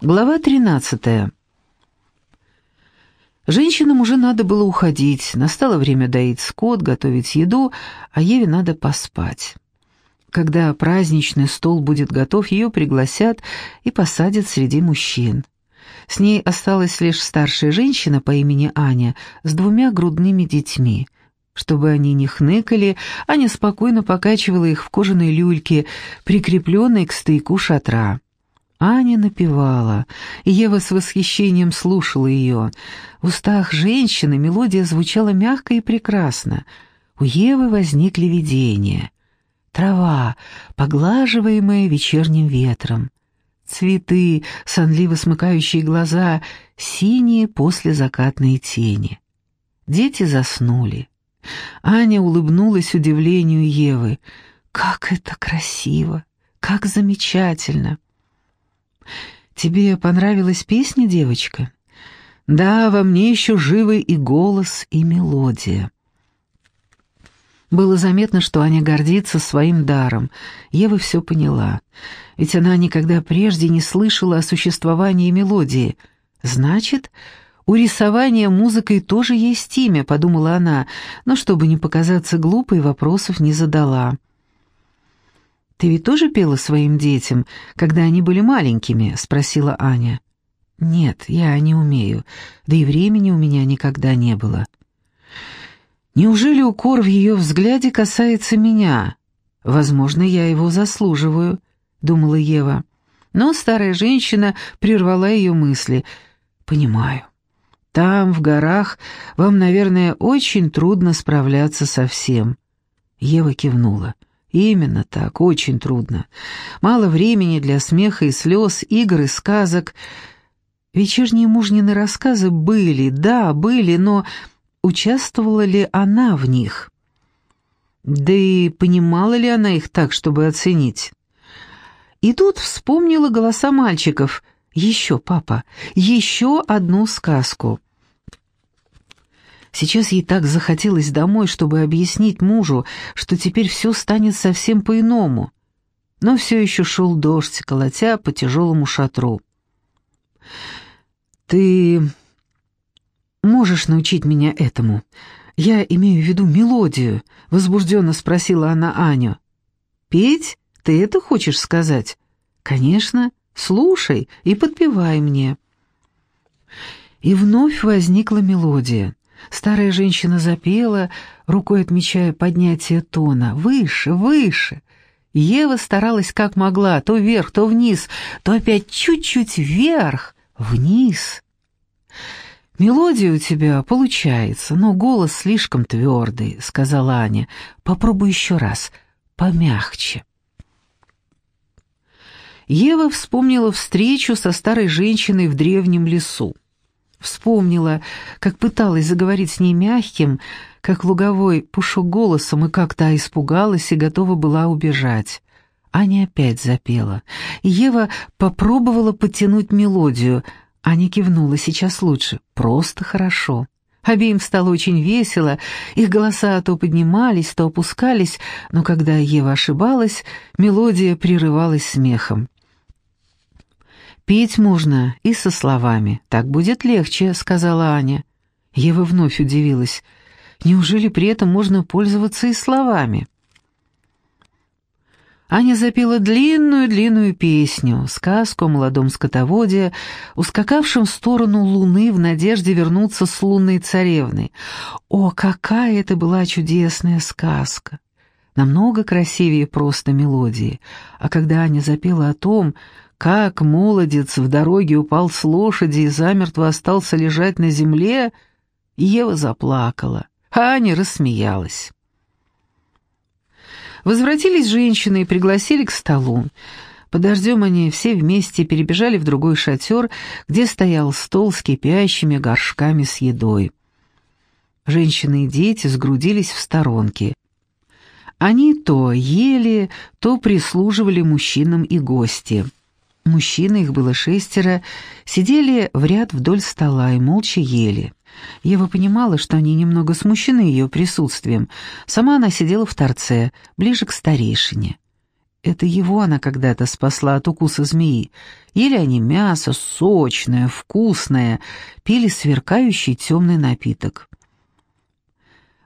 Глава 13. Женщинам уже надо было уходить, настало время доить скот, готовить еду, а Еве надо поспать. Когда праздничный стол будет готов, ее пригласят и посадят среди мужчин. С ней осталась лишь старшая женщина по имени Аня с двумя грудными детьми. Чтобы они не хныкали, Аня спокойно покачивала их в кожаной люльке, прикрепленной к стойку шатра. Аня напевала, и Ева с восхищением слушала ее. В устах женщины мелодия звучала мягко и прекрасно. У Евы возникли видения. Трава, поглаживаемая вечерним ветром. Цветы, сонливо смыкающие глаза, синие после закатной тени. Дети заснули. Аня улыбнулась удивлению Евы. «Как это красиво! Как замечательно!» «Тебе понравилась песня, девочка?» «Да, во мне еще живы и голос, и мелодия». Было заметно, что Аня гордится своим даром. Ева все поняла. Ведь она никогда прежде не слышала о существовании мелодии. «Значит, у рисования музыкой тоже есть имя», — подумала она, но, чтобы не показаться глупой, вопросов не задала. «Ты ведь тоже пела своим детям, когда они были маленькими?» — спросила Аня. «Нет, я не умею, да и времени у меня никогда не было». «Неужели укор в ее взгляде касается меня? Возможно, я его заслуживаю», — думала Ева. Но старая женщина прервала ее мысли. «Понимаю. Там, в горах, вам, наверное, очень трудно справляться со всем». Ева кивнула. Именно так, очень трудно. Мало времени для смеха и слез, игр и сказок. Вечерние мужнины рассказы были, да, были, но участвовала ли она в них? Да и понимала ли она их так, чтобы оценить? И тут вспомнила голоса мальчиков. «Еще, папа, еще одну сказку». Сейчас ей так захотелось домой, чтобы объяснить мужу, что теперь все станет совсем по-иному. Но все еще шел дождь, колотя по тяжелому шатру. «Ты можешь научить меня этому? Я имею в виду мелодию», — возбужденно спросила она Аню. «Петь? Ты это хочешь сказать?» «Конечно. Слушай и подпевай мне». И вновь возникла мелодия. Старая женщина запела, рукой отмечая поднятие тона. «Выше, выше!» Ева старалась как могла, то вверх, то вниз, то опять чуть-чуть вверх, вниз. «Мелодия у тебя получается, но голос слишком твердый», — сказала Аня. «Попробуй еще раз, помягче». Ева вспомнила встречу со старой женщиной в древнем лесу. Вспомнила, как пыталась заговорить с ней мягким, как луговой пушок голосом, и как та испугалась и готова была убежать. Аня опять запела. Ева попробовала подтянуть мелодию. Аня кивнула, сейчас лучше, просто хорошо. Обеим стало очень весело, их голоса то поднимались, то опускались, но когда Ева ошибалась, мелодия прерывалась смехом. «Петь можно и со словами, так будет легче», — сказала Аня. Ева вновь удивилась. «Неужели при этом можно пользоваться и словами?» Аня запела длинную-длинную песню, сказку о молодом скотоводе, ускакавшем в сторону луны в надежде вернуться с лунной царевной. О, какая это была чудесная сказка! Намного красивее просто мелодии. А когда Аня запела о том, как молодец в дороге упал с лошади и замертво остался лежать на земле, Ева заплакала, а Аня рассмеялась. Возвратились женщины и пригласили к столу. Под дождем они все вместе перебежали в другой шатер, где стоял стол с кипящими горшками с едой. Женщины и дети сгрудились в сторонке. Они то ели, то прислуживали мужчинам и гостям. Мужчины, их было шестеро, сидели в ряд вдоль стола и молча ели. Ева понимала, что они немного смущены ее присутствием. Сама она сидела в торце, ближе к старейшине. Это его она когда-то спасла от укуса змеи. Ели они мясо, сочное, вкусное, пили сверкающий темный напиток.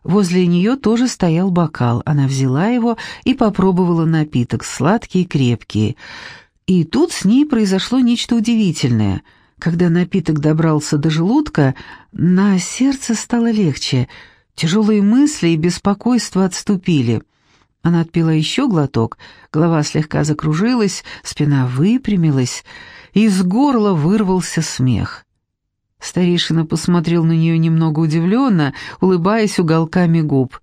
Возле нее тоже стоял бокал. Она взяла его и попробовала напиток, сладкий и крепкий. И тут с ней произошло нечто удивительное. Когда напиток добрался до желудка, на сердце стало легче. Тяжелые мысли и беспокойство отступили. Она отпила еще глоток, голова слегка закружилась, спина выпрямилась, и из горла вырвался смех. Старейшина посмотрел на нее немного удивленно, улыбаясь уголками губ.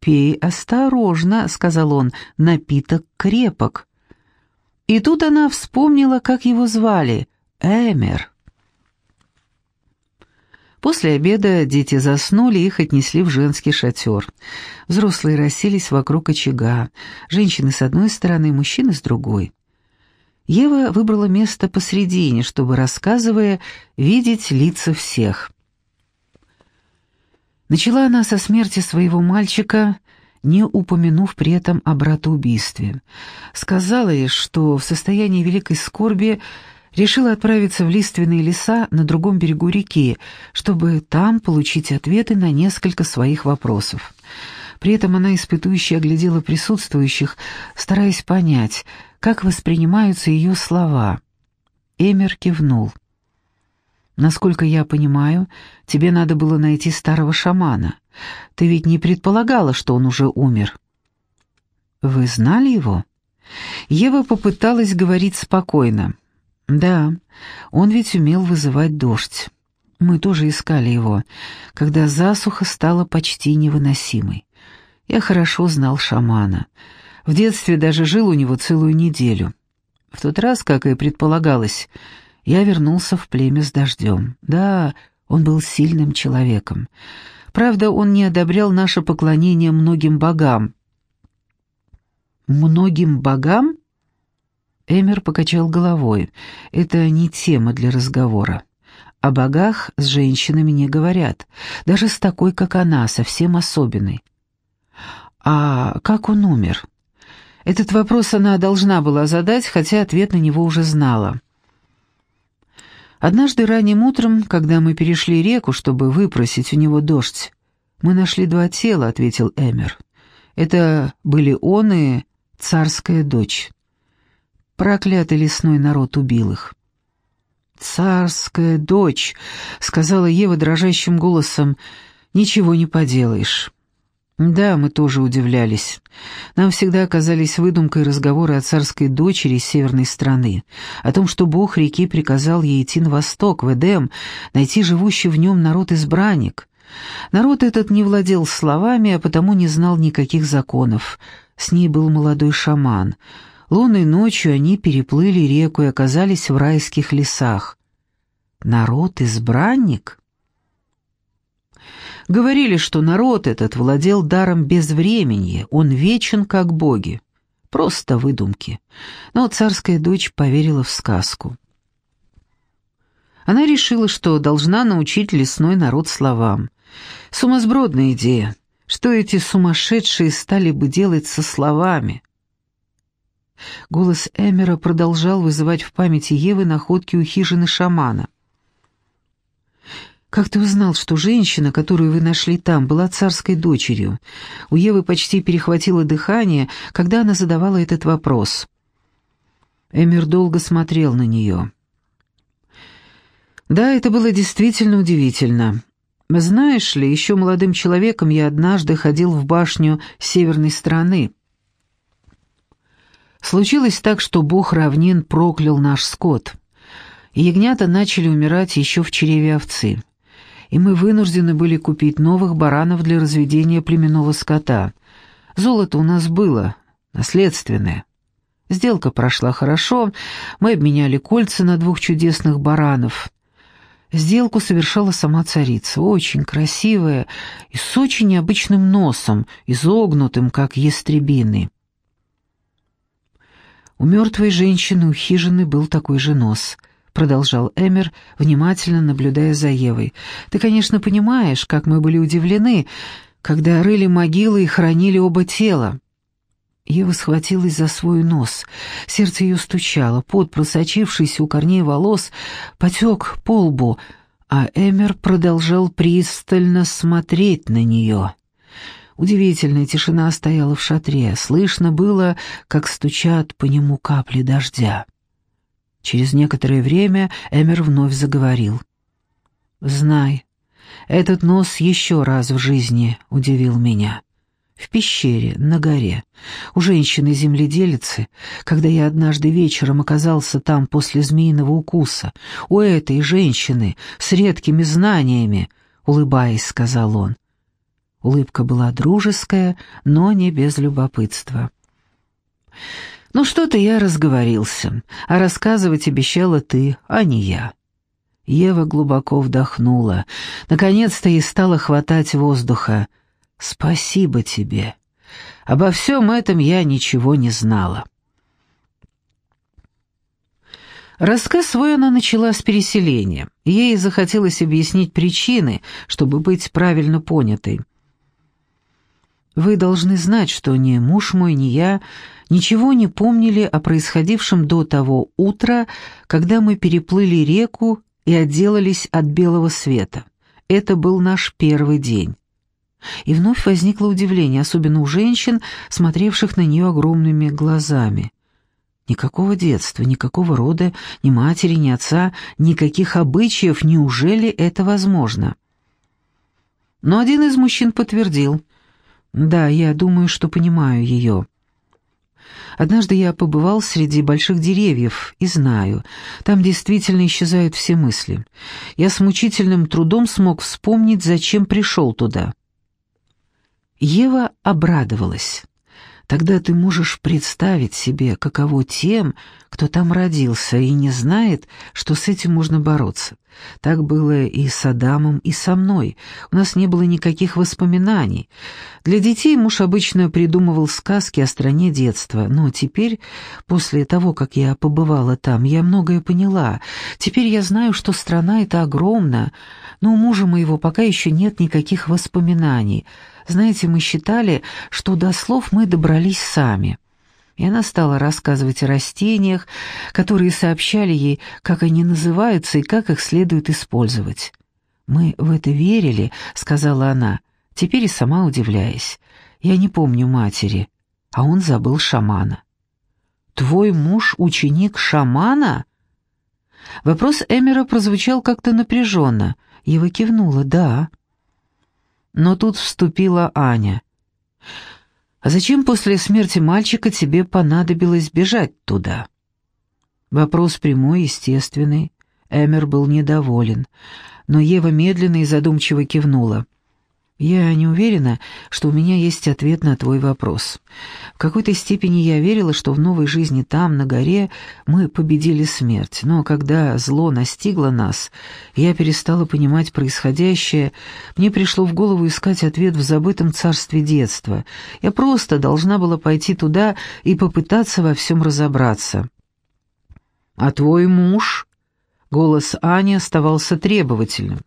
«Пей осторожно», — сказал он, — «напиток крепок». И тут она вспомнила, как его звали — Эмер. После обеда дети заснули, их отнесли в женский шатер. Взрослые расселись вокруг очага, женщины с одной стороны, мужчины с другой. Ева выбрала место посредине, чтобы, рассказывая, видеть лица всех. Начала она со смерти своего мальчика, не упомянув при этом о братоубийстве. Сказала ей, что в состоянии великой скорби решила отправиться в лиственные леса на другом берегу реки, чтобы там получить ответы на несколько своих вопросов. При этом она испытующе оглядела присутствующих, стараясь понять, как воспринимаются ее слова. Эмер кивнул. «Насколько я понимаю, тебе надо было найти старого шамана. Ты ведь не предполагала, что он уже умер». «Вы знали его?» Ева попыталась говорить спокойно. «Да, он ведь умел вызывать дождь. Мы тоже искали его, когда засуха стала почти невыносимой. Я хорошо знал шамана. В детстве даже жил у него целую неделю. В тот раз, как и предполагалось, я вернулся в племя с дождем. Да, он был сильным человеком. Правда, он не одобрял наше поклонение многим богам. «Многим богам?» Эмер покачал головой. «Это не тема для разговора. О богах с женщинами не говорят, даже с такой, как она, совсем особенной. А как он умер? Этот вопрос она должна была задать, хотя ответ на него уже знала. Однажды ранним утром, когда мы перешли реку, чтобы выпросить у него дождь, мы нашли два тела, ответил Эмер. Это были он и царская дочь. Проклятый лесной народ убил их. «Царская дочь», — сказала Ева дрожащим голосом, — «ничего не поделаешь». Да, мы тоже удивлялись. Нам всегда оказались выдумкой разговоры о царской дочери северной страны, о том, что бог реки приказал ей идти на восток, в Эдем, найти живущий в нем народ-избранник. Народ этот не владел словами, а потому не знал никаких законов. С ней был молодой шаман. Лунной ночью они переплыли реку и оказались в райских лесах. Народ-избранник? Говорили, что народ этот владел даром безвременья, он вечен, как боги. Просто выдумки. Но царская дочь поверила в сказку. Она решила, что должна научить лесной народ словам. Сумасбродная идея. Что эти сумасшедшие стали бы делать со словами? Голос Эмера продолжал вызывать в памяти Евы находки у хижины шамана. «Как ты узнал, что женщина, которую вы нашли там, была царской дочерью?» У Евы почти перехватило дыхание, когда она задавала этот вопрос. Эмир долго смотрел на нее. «Да, это было действительно удивительно. Знаешь ли, еще молодым человеком я однажды ходил в башню северной страны. Случилось так, что бог равнин проклял наш скот, и ягнята начали умирать еще в чреве овцы» и мы вынуждены были купить новых баранов для разведения племенного скота. Золото у нас было, наследственное. Сделка прошла хорошо, мы обменяли кольца на двух чудесных баранов. Сделку совершала сама царица, очень красивая и с очень необычным носом, изогнутым, как ястребины. У мертвой женщины у хижины был такой же нос — продолжал Эмер, внимательно наблюдая за Евой. «Ты, конечно, понимаешь, как мы были удивлены, когда рыли могилы и хранили оба тела». Ева схватилась за свой нос. Сердце ее стучало, пот, просочившийся у корней волос, потек по лбу, а Эмер продолжал пристально смотреть на нее. Удивительная тишина стояла в шатре, слышно было, как стучат по нему капли дождя. Через некоторое время Эмер вновь заговорил. «Знай, этот нос еще раз в жизни удивил меня. В пещере, на горе, у женщины-земледелицы, когда я однажды вечером оказался там после змеиного укуса, у этой женщины с редкими знаниями, улыбаясь, сказал он. Улыбка была дружеская, но не без любопытства. «Ну что-то я разговорился, а рассказывать обещала ты, а не я». Ева глубоко вдохнула. Наконец-то ей стало хватать воздуха. «Спасибо тебе. Обо всем этом я ничего не знала». Рассказ свой она начала с переселения. Ей захотелось объяснить причины, чтобы быть правильно понятой. Вы должны знать, что ни муж мой, ни я ничего не помнили о происходившем до того утра, когда мы переплыли реку и отделались от белого света. Это был наш первый день. И вновь возникло удивление, особенно у женщин, смотревших на нее огромными глазами. Никакого детства, никакого рода, ни матери, ни отца, никаких обычаев, неужели это возможно? Но один из мужчин подтвердил. «Да, я думаю, что понимаю ее». Однажды я побывал среди больших деревьев и знаю, там действительно исчезают все мысли. Я с мучительным трудом смог вспомнить, зачем пришел туда. Ева обрадовалась. Тогда ты можешь представить себе, каково тем, кто там родился и не знает, что с этим можно бороться. Так было и с Адамом, и со мной. У нас не было никаких воспоминаний. Для детей муж обычно придумывал сказки о стране детства, но теперь, после того, как я побывала там, я многое поняла. Теперь я знаю, что страна эта огромна, но у мужа моего пока еще нет никаких воспоминаний. Знаете, мы считали, что до слов мы добрались сами и она стала рассказывать о растениях, которые сообщали ей, как они называются и как их следует использовать. «Мы в это верили», — сказала она, теперь и сама удивляясь. «Я не помню матери, а он забыл шамана». «Твой муж — ученик шамана?» Вопрос Эмера прозвучал как-то напряженно. Ева кивнула «да». Но тут вступила Аня. А зачем после смерти мальчика тебе понадобилось бежать туда? Вопрос прямой, естественный. Эмер был недоволен, но Ева медленно и задумчиво кивнула. Я не уверена, что у меня есть ответ на твой вопрос. В какой-то степени я верила, что в новой жизни там, на горе, мы победили смерть. Но когда зло настигло нас, я перестала понимать происходящее, мне пришло в голову искать ответ в забытом царстве детства. Я просто должна была пойти туда и попытаться во всем разобраться. «А твой муж?» Голос Ани оставался требовательным.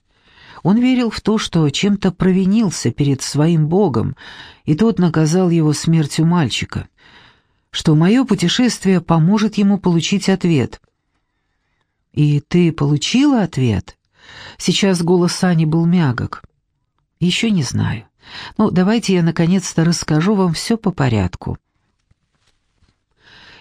Он верил в то, что чем-то провинился перед своим Богом, и тот наказал его смертью мальчика, что мое путешествие поможет ему получить ответ. «И ты получила ответ?» Сейчас голос Ани был мягок. «Еще не знаю. Ну, давайте я наконец-то расскажу вам все по порядку».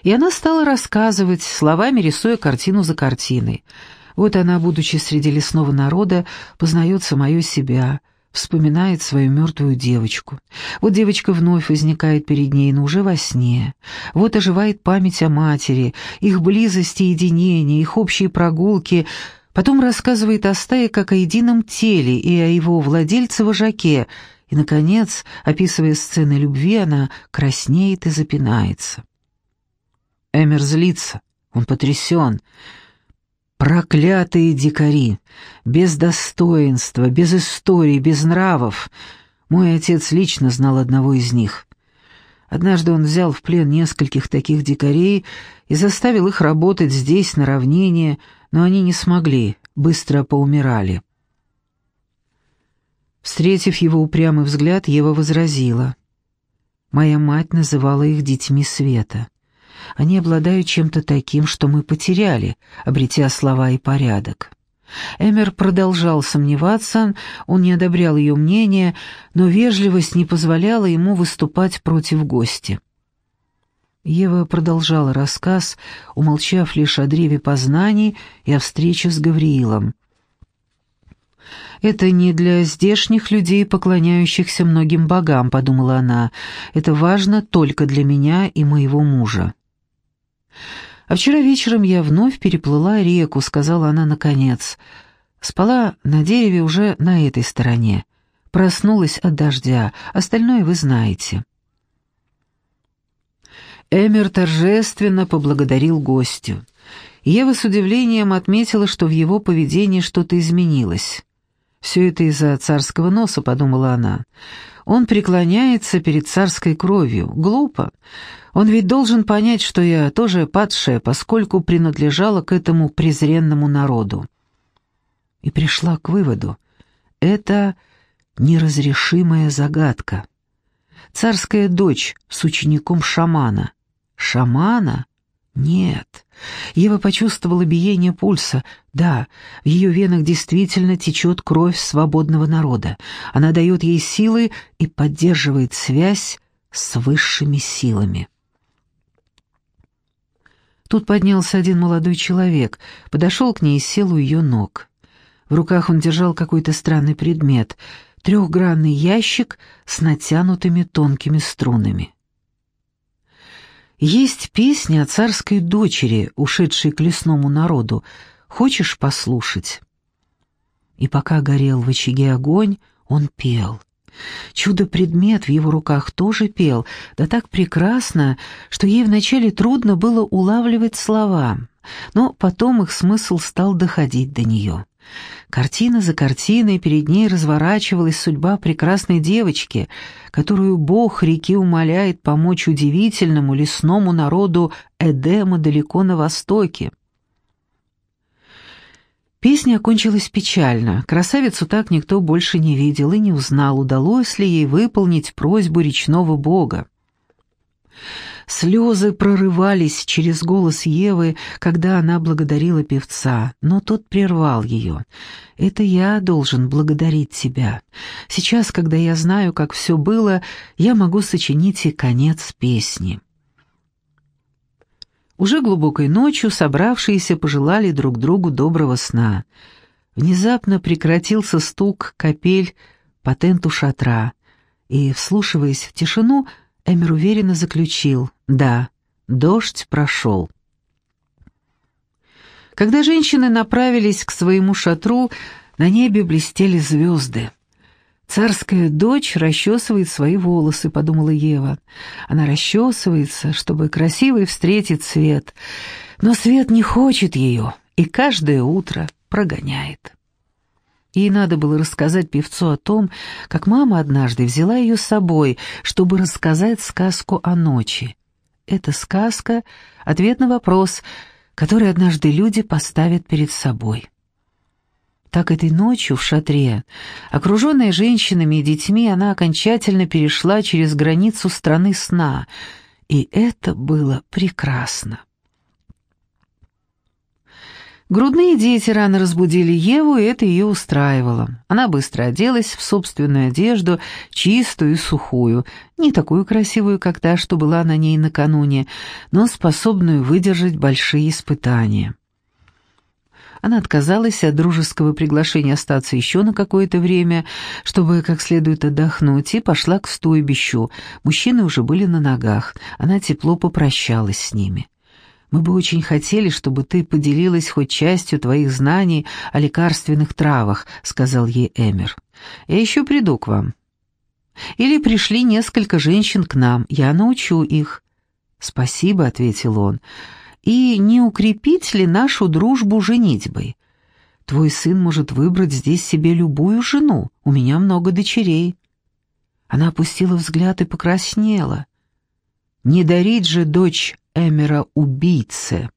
И она стала рассказывать, словами рисуя картину за картиной — вот она, будучи среди лесного народа, познает самое себя, вспоминает свою мертвую девочку. Вот девочка вновь возникает перед ней, но уже во сне. Вот оживает память о матери, их близости и единении, их общие прогулки. Потом рассказывает о стае как о едином теле и о его владельце-вожаке. И, наконец, описывая сцены любви, она краснеет и запинается. Эмер злится, он потрясен, Проклятые дикари! Без достоинства, без истории, без нравов. Мой отец лично знал одного из них. Однажды он взял в плен нескольких таких дикарей и заставил их работать здесь, на равнине, но они не смогли, быстро поумирали. Встретив его упрямый взгляд, Ева возразила. Моя мать называла их детьми света. Они обладают чем-то таким, что мы потеряли, обретя слова и порядок. Эмер продолжал сомневаться, он не одобрял ее мнение, но вежливость не позволяла ему выступать против гостя. Ева продолжала рассказ, умолчав лишь о древе познаний и о встрече с Гавриилом. «Это не для здешних людей, поклоняющихся многим богам», — подумала она. «Это важно только для меня и моего мужа». «А вчера вечером я вновь переплыла реку», — сказала она наконец. «Спала на дереве уже на этой стороне. Проснулась от дождя. Остальное вы знаете». Эмер торжественно поблагодарил гостю. Ева с удивлением отметила, что в его поведении что-то изменилось. «Все это из-за царского носа», — подумала она. «Он преклоняется перед царской кровью. Глупо. Он ведь должен понять, что я тоже падшая, поскольку принадлежала к этому презренному народу». И пришла к выводу. Это неразрешимая загадка. Царская дочь с учеником шамана. Шамана? Нет. Ева почувствовала биение пульса. Да, в ее венах действительно течет кровь свободного народа. Она дает ей силы и поддерживает связь с высшими силами. Тут поднялся один молодой человек, подошел к ней и сел у ее ног. В руках он держал какой-то странный предмет — трехгранный ящик с натянутыми тонкими струнами. Есть песня о царской дочери, ушедшей к лесному народу. Хочешь послушать?» И пока горел в очаге огонь, он пел. Чудо-предмет в его руках тоже пел, да так прекрасно, что ей вначале трудно было улавливать слова, но потом их смысл стал доходить до нее. Картина за картиной перед ней разворачивалась судьба прекрасной девочки, которую бог реки умоляет помочь удивительному лесному народу Эдема далеко на востоке. Песня окончилась печально. Красавицу так никто больше не видел и не узнал, удалось ли ей выполнить просьбу речного бога. Слезы прорывались через голос Евы, когда она благодарила певца, но тот прервал ее. «Это я должен благодарить тебя. Сейчас, когда я знаю, как все было, я могу сочинить и конец песни». Уже глубокой ночью собравшиеся пожелали друг другу доброго сна. Внезапно прекратился стук капель по тенту шатра, и, вслушиваясь в тишину, Эмер уверенно заключил «Да, дождь прошел». Когда женщины направились к своему шатру, на небе блестели звезды. «Царская дочь расчесывает свои волосы», — подумала Ева. «Она расчесывается, чтобы красивый встретить свет, но свет не хочет ее и каждое утро прогоняет». Ей надо было рассказать певцу о том, как мама однажды взяла ее с собой, чтобы рассказать сказку о ночи. Эта сказка — ответ на вопрос, который однажды люди поставят перед собой. Так этой ночью в шатре, окруженная женщинами и детьми, она окончательно перешла через границу страны сна, и это было прекрасно. Грудные дети рано разбудили Еву, и это ее устраивало. Она быстро оделась в собственную одежду, чистую и сухую, не такую красивую, как та, что была на ней накануне, но способную выдержать большие испытания. Она отказалась от дружеского приглашения остаться еще на какое-то время, чтобы как следует отдохнуть, и пошла к стойбищу. Мужчины уже были на ногах, она тепло попрощалась с ними. Мы бы очень хотели, чтобы ты поделилась хоть частью твоих знаний о лекарственных травах», — сказал ей Эмер. «Я еще приду к вам». «Или пришли несколько женщин к нам, я научу их». «Спасибо», — ответил он. «И не укрепить ли нашу дружбу женитьбой? Твой сын может выбрать здесь себе любую жену, у меня много дочерей». Она опустила взгляд и покраснела. «Не дарить же дочь Эмера убийце.